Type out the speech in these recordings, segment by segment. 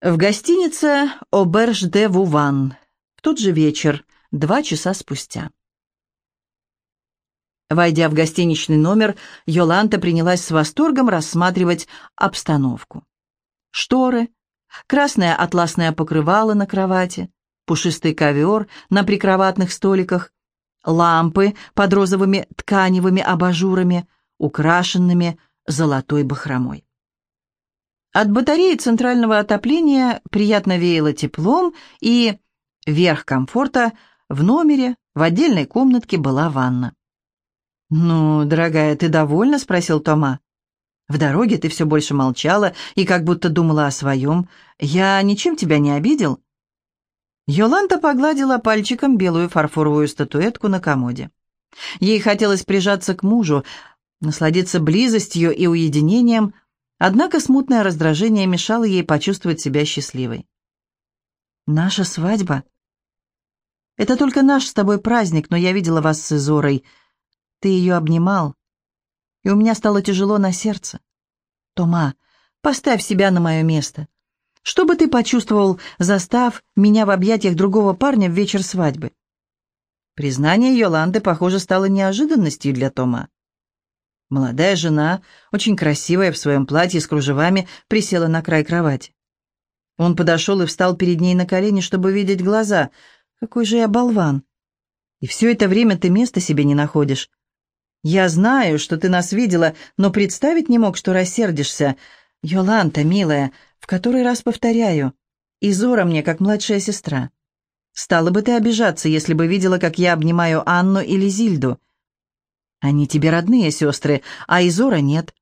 В гостинице «Оберж де Вуван». В тот же вечер, два часа спустя. Войдя в гостиничный номер, Йоланта принялась с восторгом рассматривать обстановку. Шторы, красное атласное покрывало на кровати, пушистый ковер на прикроватных столиках, лампы под розовыми тканевыми абажурами, украшенными золотой бахромой. От батареи центрального отопления приятно веяло теплом, и верх комфорта в номере, в отдельной комнатке была ванна. «Ну, дорогая, ты довольна?» — спросил Тома. «В дороге ты все больше молчала и как будто думала о своем. Я ничем тебя не обидел?» Йоланта погладила пальчиком белую фарфоровую статуэтку на комоде. Ей хотелось прижаться к мужу, насладиться близостью и уединением — Однако смутное раздражение мешало ей почувствовать себя счастливой. «Наша свадьба?» «Это только наш с тобой праздник, но я видела вас с Изорой. Ты ее обнимал, и у меня стало тяжело на сердце. Тома, поставь себя на мое место. Что бы ты почувствовал, застав меня в объятиях другого парня в вечер свадьбы?» Признание Йоланды, похоже, стало неожиданностью для Тома. Молодая жена, очень красивая в своем платье с кружевами, присела на край кровати. Он подошел и встал перед ней на колени, чтобы видеть глаза. «Какой же я болван! И все это время ты места себе не находишь. Я знаю, что ты нас видела, но представить не мог, что рассердишься. Йоланта, милая, в который раз повторяю, Изора мне как младшая сестра. Стала бы ты обижаться, если бы видела, как я обнимаю Анну или Зильду. Они тебе родные сестры, а Изора нет.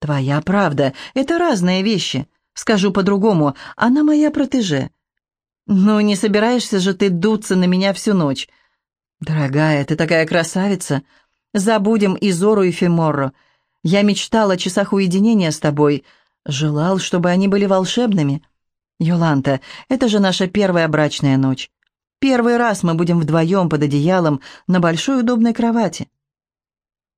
Твоя правда, это разные вещи. Скажу по-другому, она моя протеже. Ну, не собираешься же ты дуться на меня всю ночь. Дорогая, ты такая красавица. Забудем Изору и Феморро. Я мечтал о часах уединения с тобой. Желал, чтобы они были волшебными. Йоланта, это же наша первая брачная ночь. Первый раз мы будем вдвоем под одеялом на большой удобной кровати.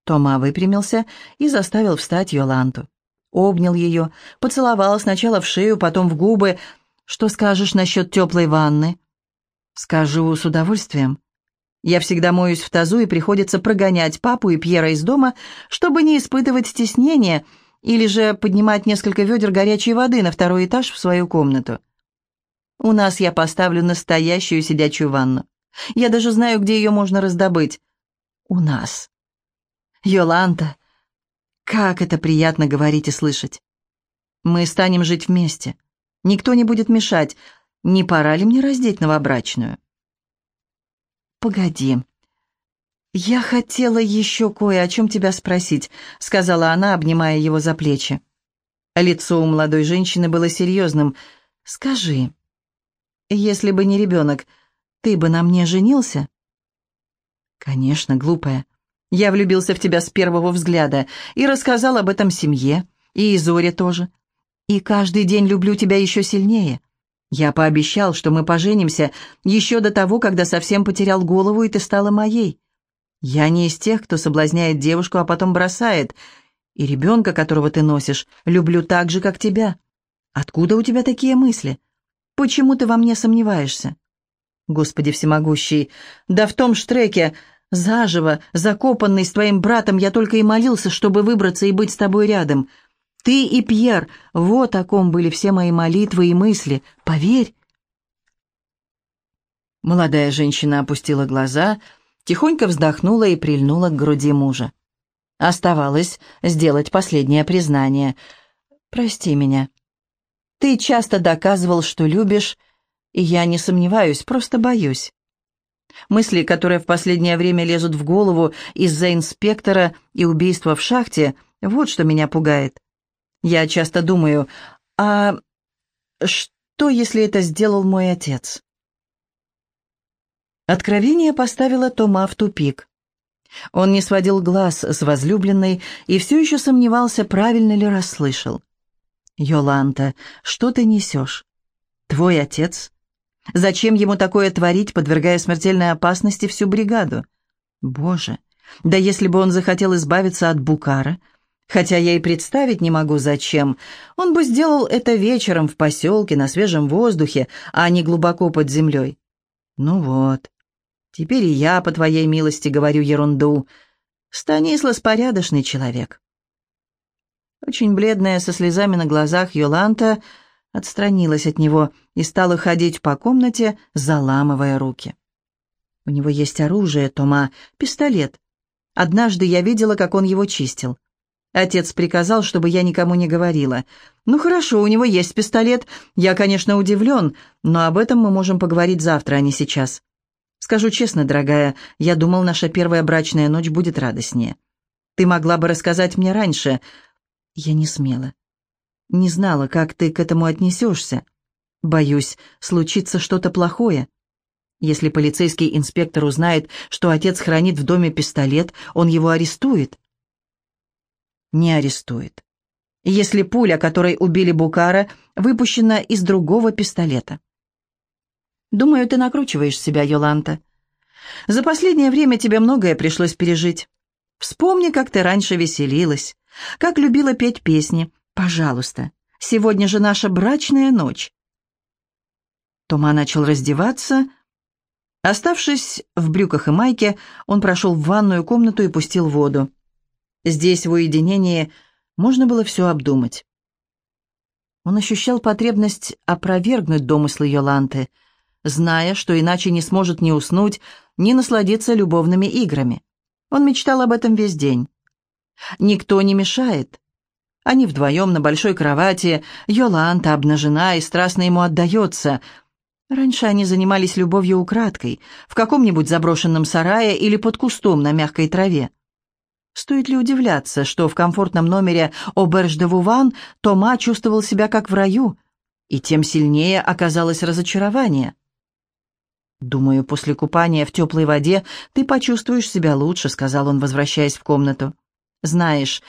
Тома выпрямился и заставил встать Йоланту. Обнял ее, поцеловал сначала в шею, потом в губы. «Что скажешь насчет теплой ванны?» «Скажу с удовольствием. Я всегда моюсь в тазу, и приходится прогонять папу и Пьера из дома, чтобы не испытывать стеснения или же поднимать несколько ведер горячей воды на второй этаж в свою комнату. У нас я поставлю настоящую сидячую ванну. Я даже знаю, где ее можно раздобыть. У нас. Йоланта, как это приятно говорить и слышать. Мы станем жить вместе. Никто не будет мешать. Не пора ли мне раздеть новобрачную? Погоди. Я хотела еще кое о чем тебя спросить, сказала она, обнимая его за плечи. Лицо у молодой женщины было серьезным. Скажи, если бы не ребенок, ты бы на мне женился? Конечно, глупая. Я влюбился в тебя с первого взгляда и рассказал об этом семье, и Изоре тоже. И каждый день люблю тебя еще сильнее. Я пообещал, что мы поженимся еще до того, когда совсем потерял голову, и ты стала моей. Я не из тех, кто соблазняет девушку, а потом бросает. И ребенка, которого ты носишь, люблю так же, как тебя. Откуда у тебя такие мысли? Почему ты во мне сомневаешься? Господи всемогущий, да в том штреке Заживо, закопанный с твоим братом, я только и молился, чтобы выбраться и быть с тобой рядом. Ты и Пьер, вот о ком были все мои молитвы и мысли. Поверь. Молодая женщина опустила глаза, тихонько вздохнула и прильнула к груди мужа. Оставалось сделать последнее признание. «Прости меня. Ты часто доказывал, что любишь, и я не сомневаюсь, просто боюсь. Мысли, которые в последнее время лезут в голову из-за инспектора и убийства в шахте, вот что меня пугает. Я часто думаю, а что, если это сделал мой отец? Откровение поставило Тома в тупик. Он не сводил глаз с возлюбленной и все еще сомневался, правильно ли расслышал. «Йоланта, что ты несешь? Твой отец Зачем ему такое творить, подвергая смертельной опасности всю бригаду? Боже, да если бы он захотел избавиться от Букара, Хотя я и представить не могу, зачем. Он бы сделал это вечером в поселке, на свежем воздухе, а не глубоко под землей. Ну вот. Теперь и я, по твоей милости, говорю ерунду. Станислас порядочный человек. Очень бледная, со слезами на глазах, Йоланта отстранилась от него и стала ходить по комнате, заламывая руки. У него есть оружие, Тома, пистолет. Однажды я видела, как он его чистил. Отец приказал, чтобы я никому не говорила. «Ну хорошо, у него есть пистолет. Я, конечно, удивлен, но об этом мы можем поговорить завтра, а не сейчас. Скажу честно, дорогая, я думал, наша первая брачная ночь будет радостнее. Ты могла бы рассказать мне раньше». Я не смела. Не знала, как ты к этому отнесешься. Боюсь, случится что-то плохое. Если полицейский инспектор узнает, что отец хранит в доме пистолет, он его арестует не арестует. Если пуля, которой убили Букара, выпущена из другого пистолета. Думаю, ты накручиваешь себя, Йоланта. За последнее время тебе многое пришлось пережить. Вспомни, как ты раньше веселилась, как любила петь песни. Пожалуйста, сегодня же наша брачная ночь. Тома начал раздеваться. Оставшись в брюках и майке, он прошел в ванную комнату и пустил воду. Здесь, в уединении, можно было все обдумать. Он ощущал потребность опровергнуть домыслы Йоланты, зная, что иначе не сможет ни уснуть, ни насладиться любовными играми. Он мечтал об этом весь день. Никто не мешает. Они вдвоем на большой кровати, Йоланта обнажена и страстно ему отдается. Раньше они занимались любовью украдкой, в каком-нибудь заброшенном сарае или под кустом на мягкой траве. Стоит ли удивляться, что в комфортном номере Оберж де Вуван Тома чувствовал себя как в раю, и тем сильнее оказалось разочарование. «Думаю, после купания в теплой воде ты почувствуешь себя лучше», — сказал он, возвращаясь в комнату. «Знаешь,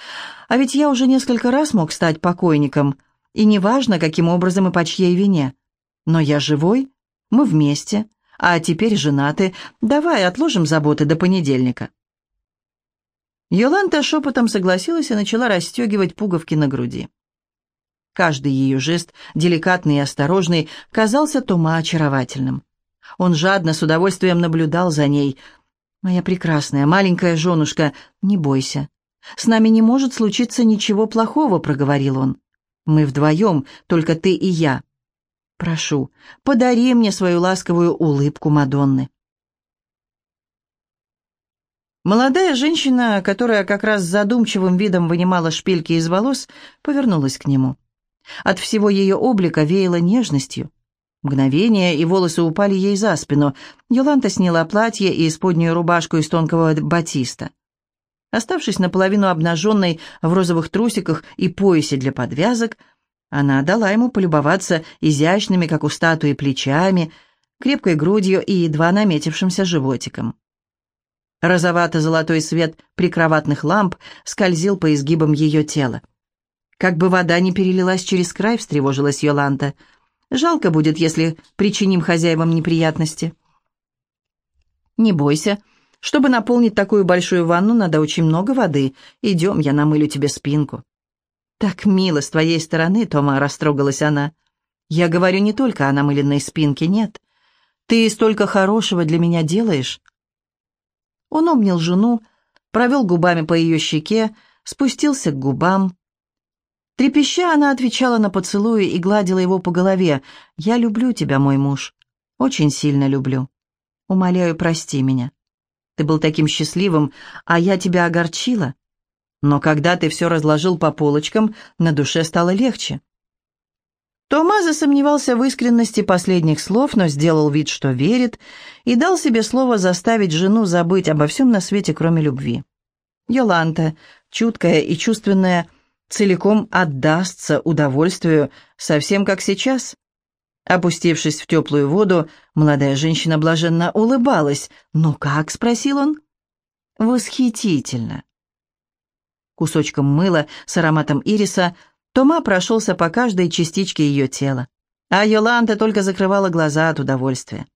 а ведь я уже несколько раз мог стать покойником, и неважно, каким образом и по чьей вине. Но я живой, мы вместе, а теперь женаты, давай отложим заботы до понедельника». Йоланта шепотом согласилась и начала расстегивать пуговки на груди. Каждый ее жест, деликатный и осторожный, казался Тома очаровательным. Он жадно, с удовольствием наблюдал за ней. «Моя прекрасная маленькая женушка, не бойся. С нами не может случиться ничего плохого», — проговорил он. «Мы вдвоем, только ты и я. Прошу, подари мне свою ласковую улыбку Мадонны». Молодая женщина, которая как раз с задумчивым видом вынимала шпильки из волос, повернулась к нему. От всего ее облика веяло нежностью. Мгновение, и волосы упали ей за спину. Йоланта сняла платье и исподнюю рубашку из тонкого батиста. Оставшись наполовину обнаженной в розовых трусиках и поясе для подвязок, она дала ему полюбоваться изящными, как у статуи, плечами, крепкой грудью и едва наметившимся животиком. Розовато-золотой свет прикроватных ламп скользил по изгибам ее тела. «Как бы вода не перелилась через край», — встревожилась Йоланта. «Жалко будет, если причиним хозяевам неприятности». «Не бойся. Чтобы наполнить такую большую ванну, надо очень много воды. Идем, я намылю тебе спинку». «Так мило с твоей стороны, Тома», — растрогалась она. «Я говорю не только о намыленной спинке, нет. Ты столько хорошего для меня делаешь». Он обнял жену, провел губами по ее щеке, спустился к губам. Трепеща, она отвечала на поцелуи и гладила его по голове. «Я люблю тебя, мой муж. Очень сильно люблю. Умоляю, прости меня. Ты был таким счастливым, а я тебя огорчила. Но когда ты все разложил по полочкам, на душе стало легче. Тома засомневался в искренности последних слов, но сделал вид, что верит, и дал себе слово заставить жену забыть обо всем на свете, кроме любви. Йоланта, чуткая и чувственная, целиком отдастся удовольствию, совсем как сейчас. Опустившись в теплую воду, молодая женщина блаженно улыбалась. «Ну как?» — спросил он. «Восхитительно!» Кусочком мыла с ароматом ириса — Тома прошелся по каждой частичке ее тела, а Йоланта только закрывала глаза от удовольствия.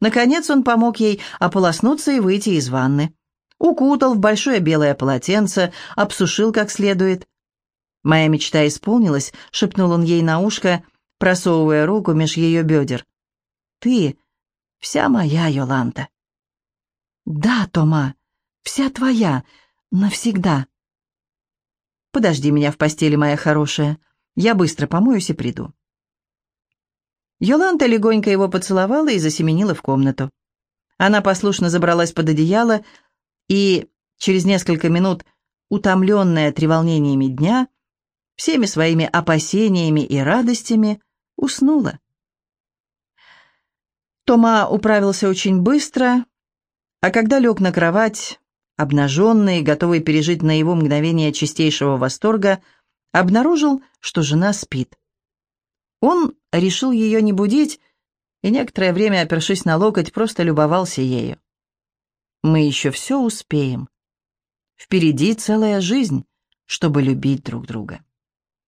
Наконец он помог ей ополоснуться и выйти из ванны. укутал в большое белое полотенце, обсушил как следует. «Моя мечта исполнилась», — шепнул он ей на ушко, просовывая руку меж ее бедер. «Ты вся моя, Йоланта». «Да, Тома, вся твоя, навсегда». «Подожди меня в постели, моя хорошая. Я быстро помоюсь и приду». Йоланта легонько его поцеловала и засеменила в комнату. Она послушно забралась под одеяло и через несколько минут, утомленная треволнениями дня, всеми своими опасениями и радостями, уснула. Тома управился очень быстро, а когда лег на кровать, обнаженный, готовый пережить на его мгновение чистейшего восторга, обнаружил, что жена спит. Он решил ее не будить и некоторое время, опершись на локоть, просто любовался ею. Мы еще все успеем. Впереди целая жизнь, чтобы любить друг друга.